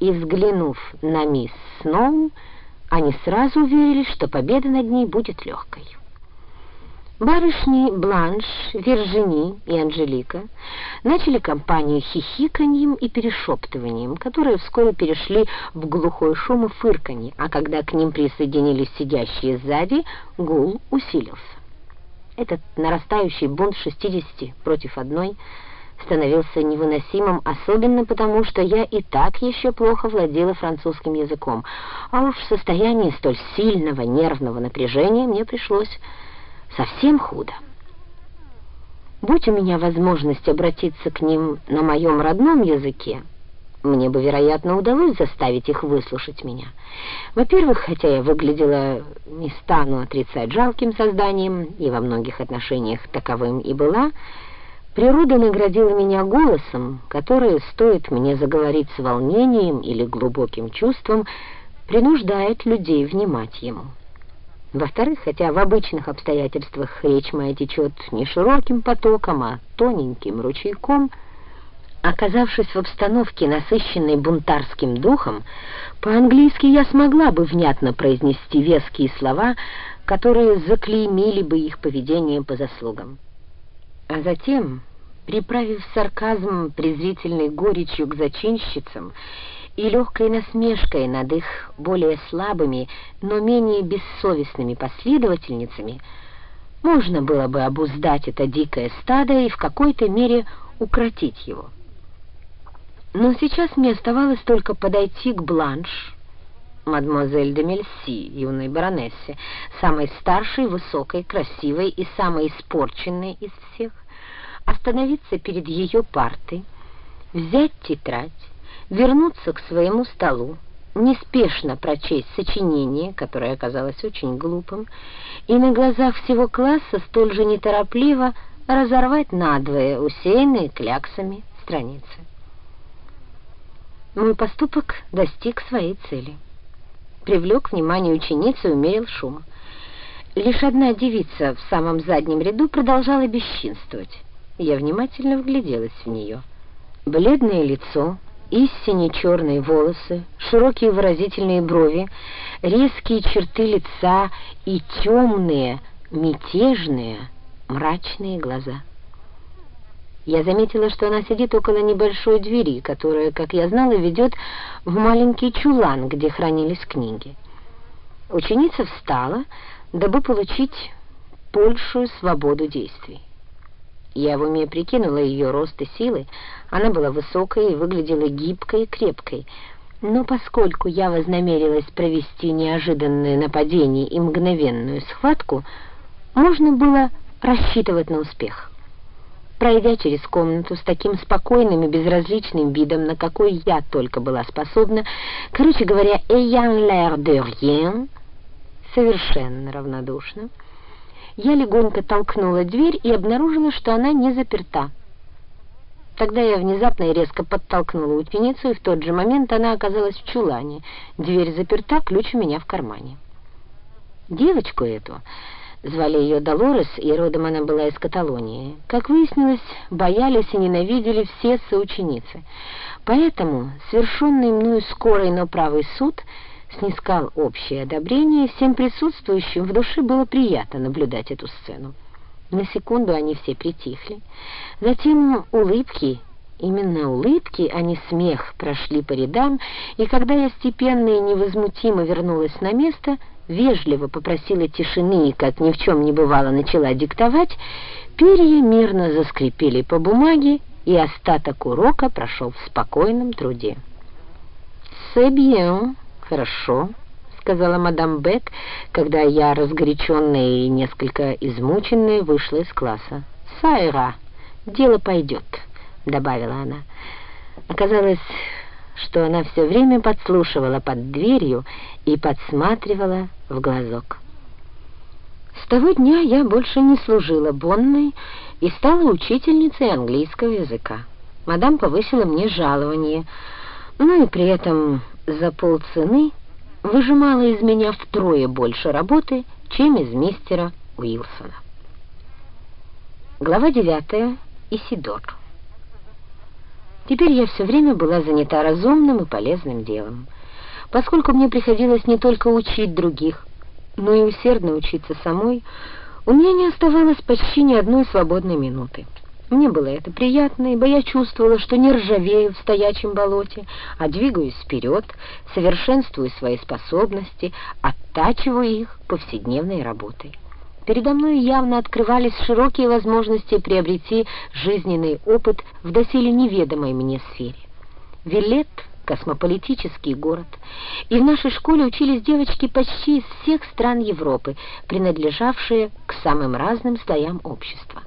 и взглянув на мисс Сноу, они сразу уверились, что победа над ней будет легкой. Барышни Бланш, Вержини и Анжелика начали кампанию хихиканьем и перешептыванием, которые вскоре перешли в глухой шум и фырканье, а когда к ним присоединились сидящие сзади, гул усилился. Этот нарастающий бунт 60 против одной становился невыносимым, особенно потому, что я и так еще плохо владела французским языком, а уж в состоянии столь сильного нервного напряжения мне пришлось совсем худо. Будь у меня возможность обратиться к ним на моем родном языке, мне бы, вероятно, удалось заставить их выслушать меня. Во-первых, хотя я выглядела, не стану отрицать, жалким созданием, и во многих отношениях таковым и была, природа наградила меня голосом, который, стоит мне заговорить с волнением или глубоким чувством, принуждает людей внимать ему. Во-вторых, хотя в обычных обстоятельствах речь моя течет не широким потоком, а тоненьким ручейком, оказавшись в обстановке, насыщенной бунтарским духом, по-английски я смогла бы внятно произнести веские слова, которые заклеймили бы их поведение по заслугам. А затем, приправив сарказм презрительной горечью к зачинщицам и легкой насмешкой над их более слабыми, но менее бессовестными последовательницами, можно было бы обуздать это дикое стадо и в какой-то мере укротить его. Но сейчас мне оставалось только подойти к Бланш, мадемуазель де Мельси, юной баронессе, самой старшей, высокой, красивой и самой испорченной из всех, остановиться перед ее партой, взять тетрадь, вернуться к своему столу, неспешно прочесть сочинение, которое оказалось очень глупым, и на глазах всего класса столь же неторопливо разорвать надвое усеянные кляксами страницы. Мой поступок достиг своей цели. Привлек внимание ученицы и умерил шум. Лишь одна девица в самом заднем ряду продолжала бесчинствовать. Я внимательно вгляделась в нее. Бледное лицо, истине черные волосы, широкие выразительные брови, резкие черты лица и темные, мятежные, мрачные глаза. Я заметила, что она сидит около небольшой двери, которая, как я знала, ведет в маленький чулан, где хранились книги. Ученица встала, дабы получить большую свободу действий. Я в уме прикинула ее рост и силы. Она была высокой и выглядела гибкой и крепкой. Но поскольку я вознамерилась провести неожиданное нападение и мгновенную схватку, можно было рассчитывать на успех. Пройдя через комнату с таким спокойным и безразличным видом, на какой я только была способна, короче говоря, «ayant l'air de rien», совершенно равнодушно, я легонько толкнула дверь и обнаружила, что она не заперта. Тогда я внезапно и резко подтолкнула ученицу, и в тот же момент она оказалась в чулане. Дверь заперта, ключ у меня в кармане. Девочку эту, звали ее Долорес, и родом она была из Каталонии, как выяснилось, боялись и ненавидели все соученицы. Поэтому совершенный мною скорый, но правый суд — снискал общее одобрение, и всем присутствующим в душе было приятно наблюдать эту сцену. На секунду они все притихли. Затем улыбки, именно улыбки, а не смех, прошли по рядам, и когда я степенно и невозмутимо вернулась на место, вежливо попросила тишины и, как ни в чем не бывало, начала диктовать, перья мирно заскрипели по бумаге, и остаток урока прошел в спокойном труде. «C'est bien», «Хорошо», — сказала мадам Бек, когда я, разгоряченная и несколько измученная, вышла из класса. «Сайра, дело пойдет», — добавила она. Оказалось, что она все время подслушивала под дверью и подсматривала в глазок. С того дня я больше не служила Бонной и стала учительницей английского языка. Мадам повысила мне жалование, ну и при этом за полцены выжимала из меня втрое больше работы, чем из мистера Уилсона. Глава 9. Исидор. Теперь я все время была занята разумным и полезным делом. Поскольку мне приходилось не только учить других, но и усердно учиться самой, у меня не оставалось почти ни одной свободной минуты. Мне было это приятно, ибо я чувствовала, что не ржавею в стоячем болоте, а двигаюсь вперед, совершенствую свои способности, оттачиваю их повседневной работой. Передо мной явно открывались широкие возможности приобрести жизненный опыт в доселе неведомой мне сфере. Виллет — космополитический город, и в нашей школе учились девочки почти из всех стран Европы, принадлежавшие к самым разным слоям общества.